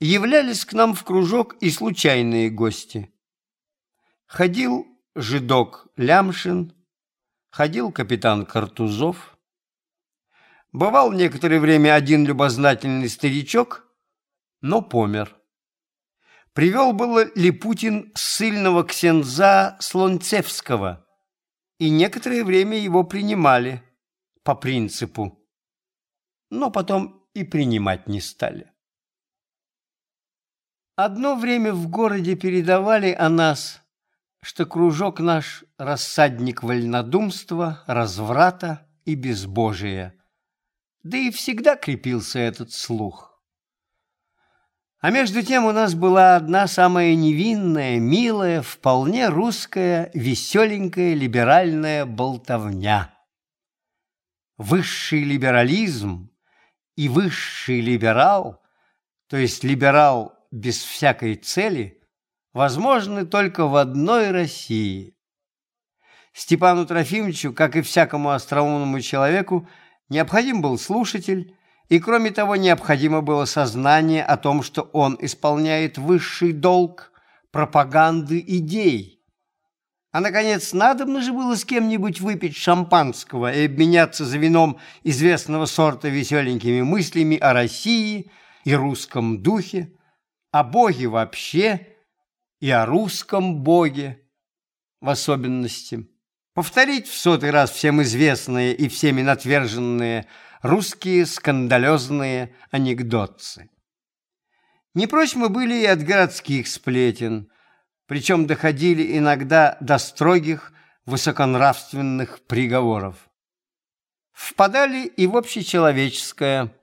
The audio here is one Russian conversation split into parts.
являлись к нам в кружок и случайные гости. Ходил жидок Лямшин, ходил капитан Картузов. Бывал некоторое время один любознательный старичок, но помер. Привел было Липутин ссыльного ксенза Слонцевского, и некоторое время его принимали по принципу, но потом и принимать не стали. Одно время в городе передавали о нас, что кружок наш – рассадник вольнодумства, разврата и безбожия. Да и всегда крепился этот слух. А между тем у нас была одна самая невинная, милая, вполне русская, веселенькая либеральная болтовня. Высший либерализм и высший либерал, то есть либерал без всякой цели, возможны только в одной России. Степану Трофимовичу, как и всякому остроумному человеку, необходим был слушатель, и кроме того необходимо было сознание о том, что он исполняет высший долг пропаганды идей. А, наконец, надобно же было с кем-нибудь выпить шампанского и обменяться за вином известного сорта веселенькими мыслями о России и русском духе, о Боге вообще и о русском Боге в особенности. Повторить в сотый раз всем известные и всеми натверженные русские скандалезные анекдотцы. Не прочь мы были и от городских сплетен, причем доходили иногда до строгих высоконравственных приговоров. Впадали и в общечеловеческое,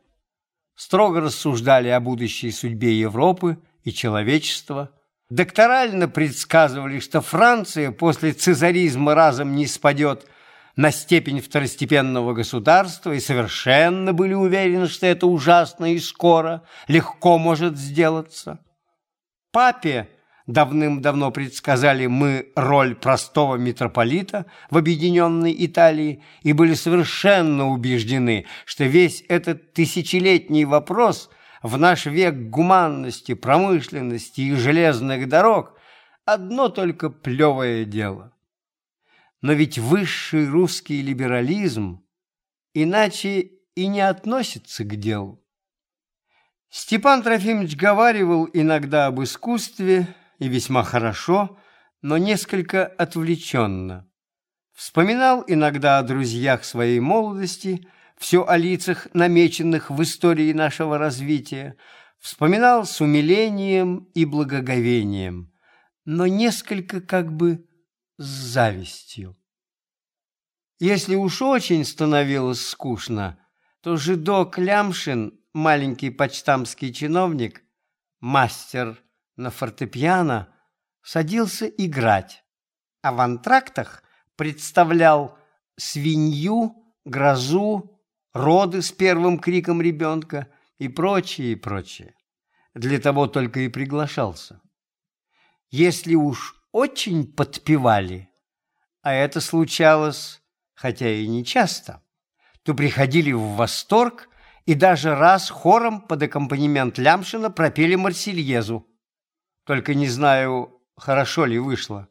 строго рассуждали о будущей судьбе Европы и человечества, докторально предсказывали, что Франция после цезаризма разом не спадет на степень второстепенного государства и совершенно были уверены, что это ужасно и скоро, легко может сделаться. Папе давным-давно предсказали мы роль простого митрополита в объединенной Италии и были совершенно убеждены, что весь этот тысячелетний вопрос в наш век гуманности, промышленности и железных дорог одно только плевое дело. Но ведь высший русский либерализм иначе и не относится к делу. Степан Трофимович говаривал иногда об искусстве, и весьма хорошо, но несколько отвлеченно. Вспоминал иногда о друзьях своей молодости, все о лицах, намеченных в истории нашего развития, вспоминал с умилением и благоговением, но несколько как бы с завистью. Если уж очень становилось скучно, то жидок Лямшин, маленький почтамский чиновник, мастер на фортепиано садился играть, а в антрактах представлял свинью, грозу, роды с первым криком ребенка и прочее, и прочее. Для того только и приглашался. Если уж очень подпевали, а это случалось, хотя и не часто, то приходили в восторг и даже раз хором под аккомпанемент Лямшина пропели Марсельезу. Только не знаю, хорошо ли вышло.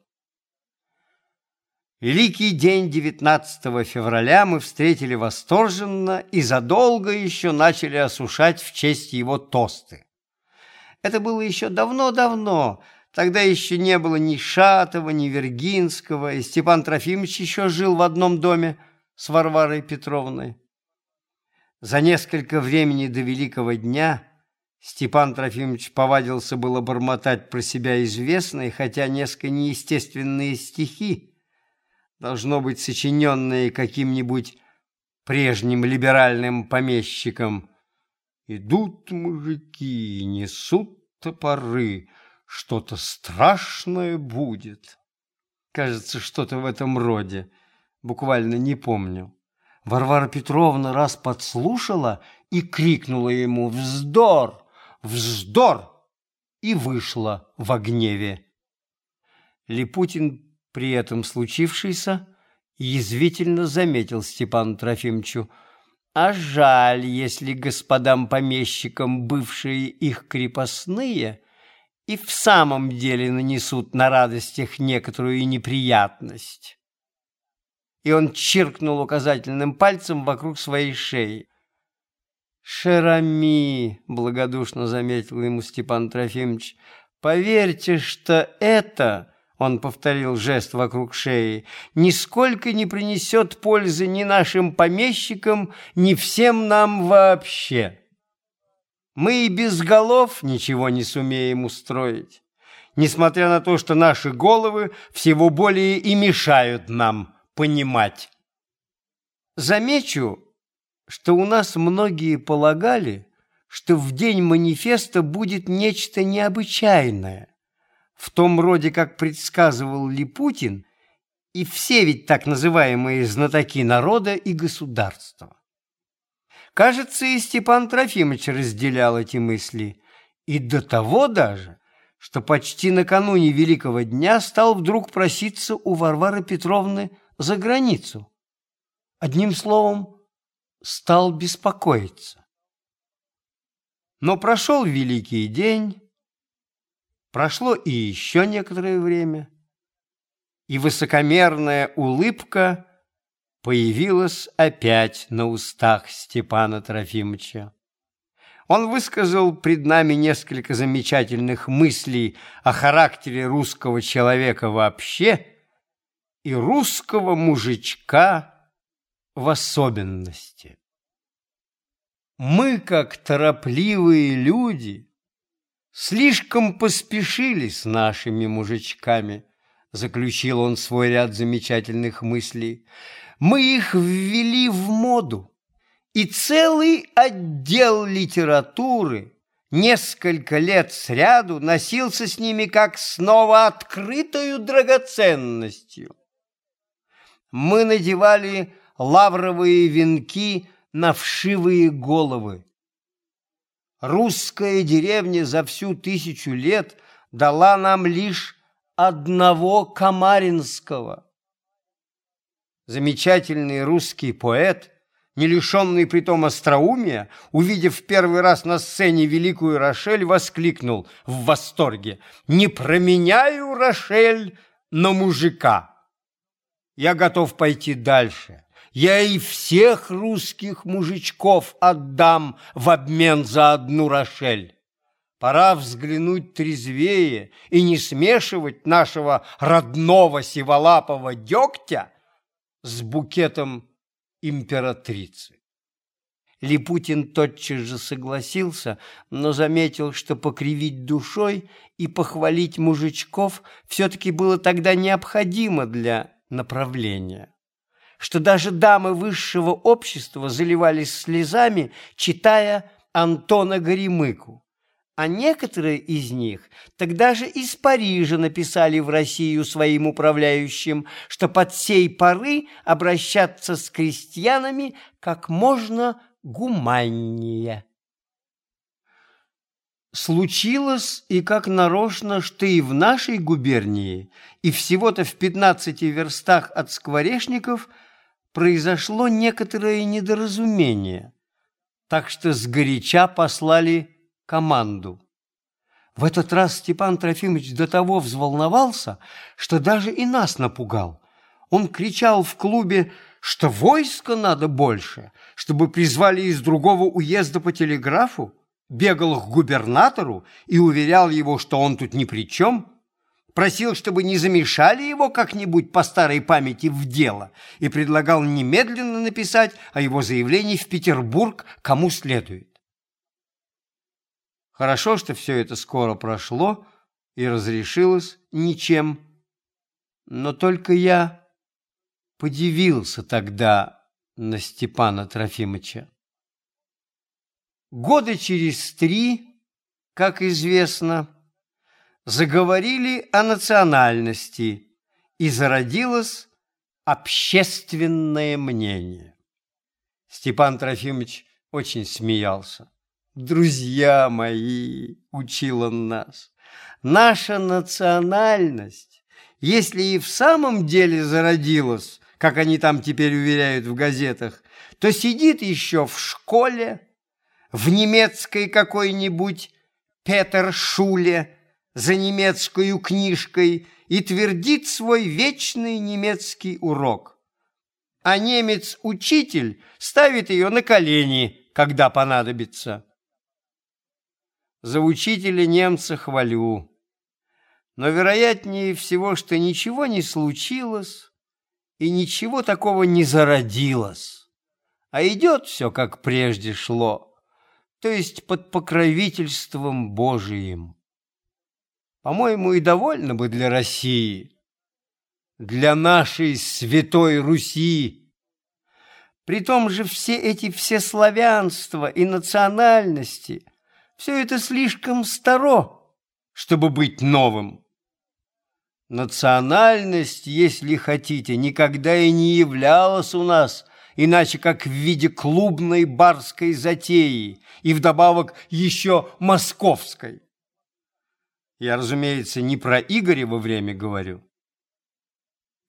Великий день 19 февраля мы встретили восторженно и задолго еще начали осушать в честь его тосты. Это было еще давно-давно, тогда еще не было ни Шатова, ни Вергинского, и Степан Трофимович еще жил в одном доме с Варварой Петровной. За несколько времени до Великого дня – Степан Трофимович повадился было бормотать про себя известные, хотя несколько неестественные стихи, должно быть сочиненные каким-нибудь прежним либеральным помещиком. Идут мужики, несут топоры, что-то страшное будет. Кажется, что-то в этом роде, буквально не помню. Варвара Петровна раз подслушала и крикнула ему «Вздор!» Вздор!» и вышла в гневе. Липутин при этом случившийся язвительно заметил Степану Трофимовичу, А жаль, если господам помещикам бывшие их крепостные и в самом деле нанесут на радостях некоторую неприятность. И он чиркнул указательным пальцем вокруг своей шеи. «Шерами», — благодушно заметил ему Степан Трофимович, — «поверьте, что это...» Он повторил жест вокруг шеи. «Нисколько не принесет пользы ни нашим помещикам, ни всем нам вообще. Мы и без голов ничего не сумеем устроить, несмотря на то, что наши головы всего более и мешают нам понимать. Замечу, что у нас многие полагали, что в день манифеста будет нечто необычайное – в том роде, как предсказывал Липутин, и все ведь так называемые знатоки народа и государства. Кажется, и Степан Трофимович разделял эти мысли, и до того даже, что почти накануне Великого дня стал вдруг проситься у Варвары Петровны за границу. Одним словом, стал беспокоиться. Но прошел Великий день, Прошло и еще некоторое время, и высокомерная улыбка появилась опять на устах Степана Трофимовича. Он высказал пред нами несколько замечательных мыслей о характере русского человека вообще и русского мужичка в особенности. Мы, как торопливые люди, Слишком поспешили с нашими мужичками, заключил он свой ряд замечательных мыслей. Мы их ввели в моду, и целый отдел литературы несколько лет сряду носился с ними как снова открытою драгоценностью. Мы надевали лавровые венки на вшивые головы, Русская деревня за всю тысячу лет дала нам лишь одного Камаринского. Замечательный русский поэт, не лишенный притом остроумия, увидев в первый раз на сцене великую Рошель, воскликнул в восторге «Не променяю Рошель на мужика! Я готов пойти дальше» я и всех русских мужичков отдам в обмен за одну Рошель. Пора взглянуть трезвее и не смешивать нашего родного сиволапого дегтя с букетом императрицы. Липутин тотчас же согласился, но заметил, что покривить душой и похвалить мужичков все-таки было тогда необходимо для направления что даже дамы высшего общества заливались слезами, читая Антона Горемыку. А некоторые из них тогда же из Парижа написали в Россию своим управляющим, что под сей поры обращаться с крестьянами как можно гуманнее. Случилось и как нарочно, что и в нашей губернии, и всего-то в пятнадцати верстах от скворечников – произошло некоторое недоразумение, так что сгоряча послали команду. В этот раз Степан Трофимович до того взволновался, что даже и нас напугал. Он кричал в клубе, что войска надо больше, чтобы призвали из другого уезда по телеграфу, бегал к губернатору и уверял его, что он тут ни при чем – просил, чтобы не замешали его как-нибудь по старой памяти в дело и предлагал немедленно написать о его заявлении в Петербург кому следует. Хорошо, что все это скоро прошло и разрешилось ничем, но только я подивился тогда на Степана Трофимовича. Года через три, как известно, заговорили о национальности, и зародилось общественное мнение. Степан Трофимович очень смеялся. «Друзья мои!» – учил он нас. «Наша национальность, если и в самом деле зародилась, как они там теперь уверяют в газетах, то сидит еще в школе, в немецкой какой-нибудь Петершуле за немецкую книжкой и твердит свой вечный немецкий урок. А немец-учитель ставит ее на колени, когда понадобится. За учителя немца хвалю. Но вероятнее всего, что ничего не случилось и ничего такого не зародилось, а идет все, как прежде шло, то есть под покровительством Божиим. По-моему, и довольно бы для России, для нашей святой Руси. При том же все эти все славянства и национальности, все это слишком старо, чтобы быть новым. Национальность, если хотите, никогда и не являлась у нас иначе как в виде клубной барской затеи и вдобавок еще московской. Я, разумеется, не про Игорева время говорю.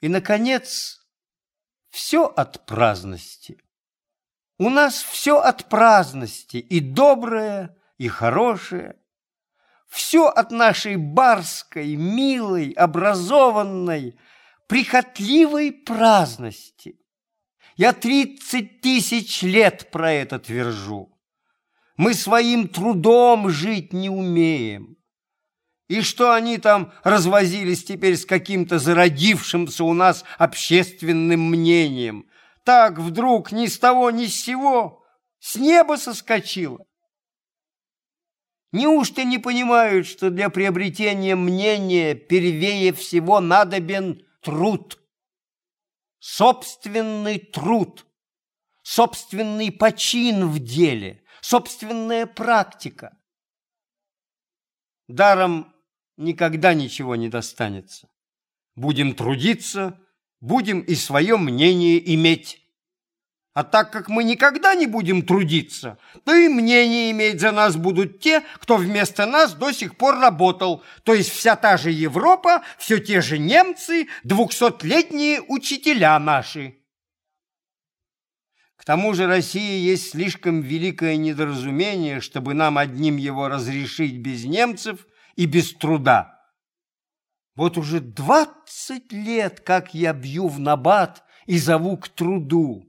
И, наконец, все от праздности. У нас все от праздности, и доброе, и хорошее. Все от нашей барской, милой, образованной, прихотливой праздности. Я тридцать тысяч лет про это твержу. Мы своим трудом жить не умеем. И что они там развозились теперь с каким-то зародившимся у нас общественным мнением? Так вдруг ни с того ни с сего с неба соскочило. Неужто не понимают, что для приобретения мнения первее всего надобен труд? Собственный труд, собственный почин в деле, собственная практика. Даром никогда ничего не достанется. Будем трудиться, будем и свое мнение иметь. А так как мы никогда не будем трудиться, то и мнение иметь за нас будут те, кто вместо нас до сих пор работал, то есть вся та же Европа, все те же немцы, двухсотлетние учителя наши. К тому же Россия есть слишком великое недоразумение, чтобы нам одним его разрешить без немцев – и без труда. Вот уже двадцать лет, как я бью в набат и зову к труду.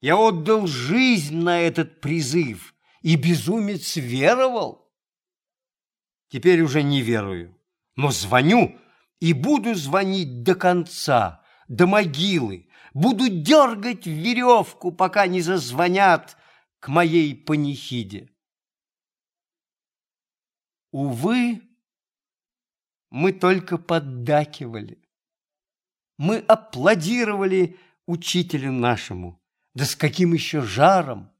Я отдал жизнь на этот призыв, и безумец веровал. Теперь уже не верую, но звоню и буду звонить до конца, до могилы, буду дергать веревку, пока не зазвонят к моей панихиде. Увы, мы только поддакивали. Мы аплодировали учителю нашему. Да с каким еще жаром!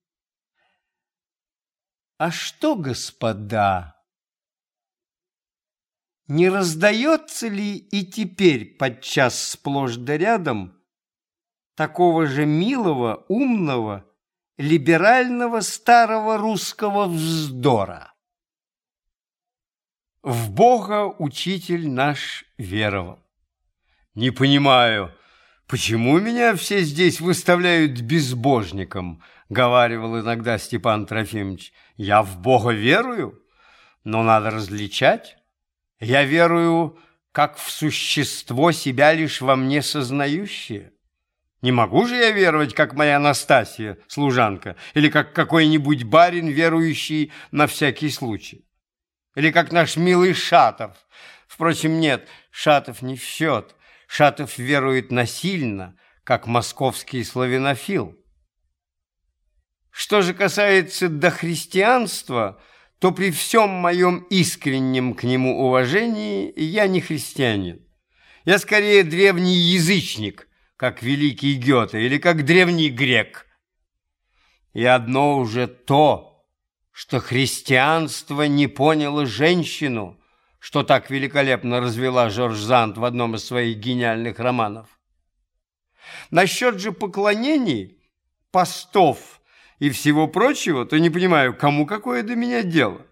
А что, господа, не раздается ли и теперь подчас сплошь да рядом такого же милого, умного, либерального старого русского вздора? В Бога учитель наш веровал. Не понимаю, почему меня все здесь выставляют безбожником, говаривал иногда Степан Трофимович. Я в Бога верую, но надо различать. Я верую, как в существо себя лишь во мне сознающее. Не могу же я веровать, как моя Анастасия, служанка, или как какой-нибудь барин, верующий на всякий случай. Или как наш милый Шатов. Впрочем, нет, Шатов не в счет. Шатов верует насильно, как московский славянофил. Что же касается до христианства, то при всем моем искреннем к нему уважении я не христианин. Я скорее древний язычник, как великий Гёте, или как древний грек. И одно уже то – что христианство не поняло женщину, что так великолепно развела Жорж Зант в одном из своих гениальных романов. Насчет же поклонений, постов и всего прочего, то не понимаю, кому какое до меня дело.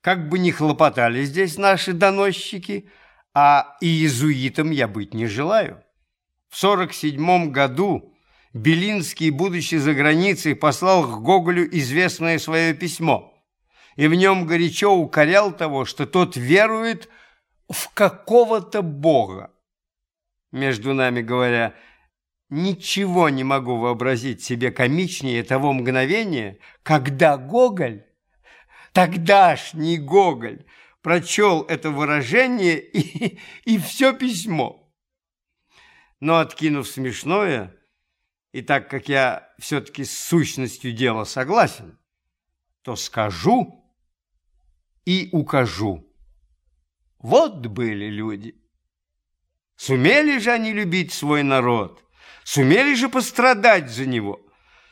Как бы ни хлопотали здесь наши доносчики, а иезуитом я быть не желаю. В сорок седьмом году Белинский, будучи за границей, послал к Гоголю известное свое письмо, и в нем горячо укорял того, что тот верует в какого-то бога. Между нами говоря, ничего не могу вообразить себе комичнее того мгновения, когда Гоголь, тогдашний Гоголь, прочел это выражение и, и все письмо. Но, откинув смешное, и так как я все-таки с сущностью дела согласен, то скажу и укажу. Вот были люди. Сумели же они любить свой народ, сумели же пострадать за него,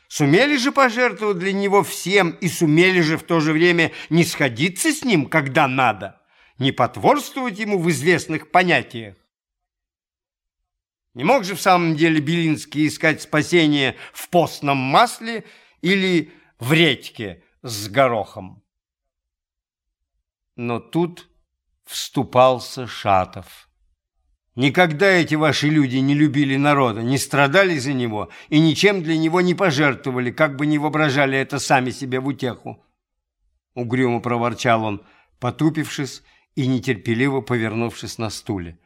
сумели же пожертвовать для него всем и сумели же в то же время не сходиться с ним, когда надо, не потворствовать ему в известных понятиях. Не мог же в самом деле Белинский искать спасение в постном масле или в редьке с горохом. Но тут вступался Шатов. Никогда эти ваши люди не любили народа, не страдали за него и ничем для него не пожертвовали, как бы ни воображали это сами себе в утеху. Угрюмо проворчал он, потупившись и нетерпеливо повернувшись на стуле.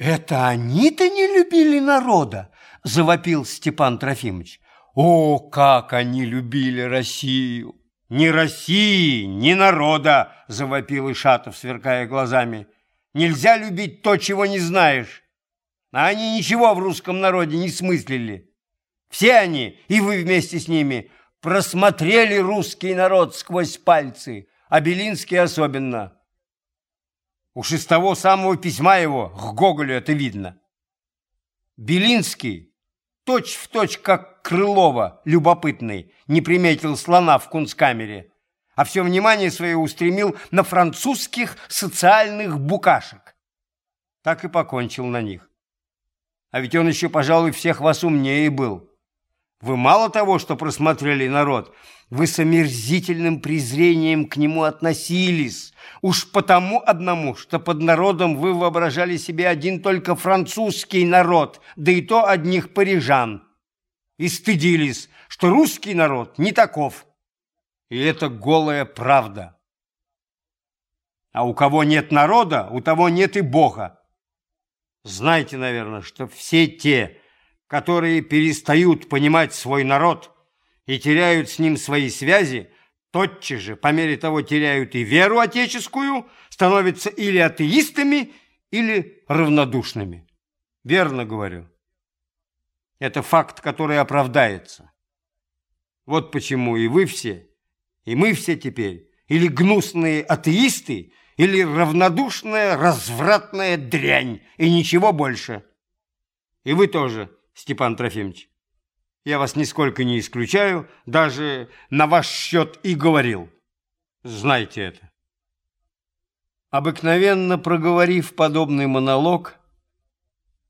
«Это они-то не любили народа!» – завопил Степан Трофимович. «О, как они любили Россию!» «Ни России, ни народа!» – завопил Ишатов, сверкая глазами. «Нельзя любить то, чего не знаешь!» А они ничего в русском народе не смыслили. Все они, и вы вместе с ними, просмотрели русский народ сквозь пальцы, а Белинский особенно – Уж из того самого письма его к Гоголю это видно. Белинский, точь в точь как Крылова, любопытный, не приметил слона в кунсткамере, а все внимание свое устремил на французских социальных букашек. Так и покончил на них. А ведь он еще, пожалуй, всех вас умнее был. Вы мало того, что просмотрели народ, вы с омерзительным презрением к нему относились. Уж потому одному, что под народом вы воображали себе один только французский народ, да и то одних парижан. И стыдились, что русский народ не таков. И это голая правда. А у кого нет народа, у того нет и Бога. Знаете, наверное, что все те, которые перестают понимать свой народ и теряют с ним свои связи, тотчас же, по мере того, теряют и веру отеческую, становятся или атеистами, или равнодушными. Верно говорю. Это факт, который оправдается. Вот почему и вы все, и мы все теперь, или гнусные атеисты, или равнодушная развратная дрянь, и ничего больше. И вы тоже – Степан Трофимович. Я вас нисколько не исключаю, даже на ваш счет и говорил. Знайте это. Обыкновенно проговорив подобный монолог,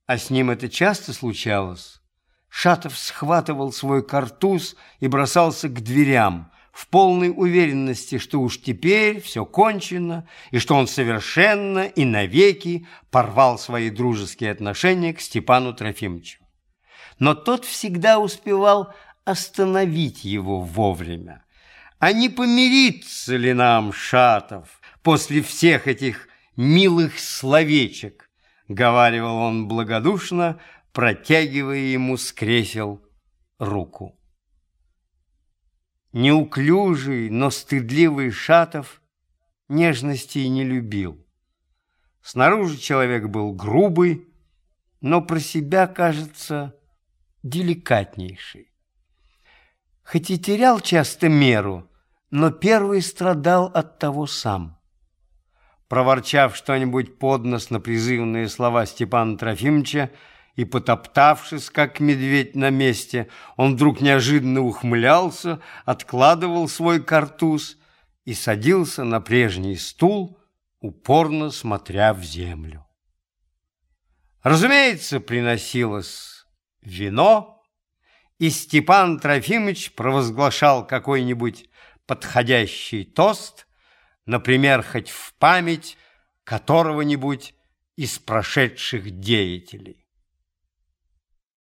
а с ним это часто случалось, Шатов схватывал свой картуз и бросался к дверям, в полной уверенности, что уж теперь все кончено, и что он совершенно и навеки порвал свои дружеские отношения к Степану Трофимовичу но тот всегда успевал остановить его вовремя. А не помириться ли нам, Шатов, после всех этих милых словечек, говаривал он благодушно, протягивая ему с кресел руку. Неуклюжий, но стыдливый Шатов нежности не любил. Снаружи человек был грубый, но про себя, кажется, деликатнейший. Хоть и терял часто меру, но первый страдал от того сам. Проворчав что-нибудь под нос на призывные слова Степана Трофимовича и потоптавшись, как медведь на месте, он вдруг неожиданно ухмылялся, откладывал свой картуз и садился на прежний стул, упорно смотря в землю. Разумеется, приносилось вино, и Степан Трофимович провозглашал какой-нибудь подходящий тост, например, хоть в память которого-нибудь из прошедших деятелей.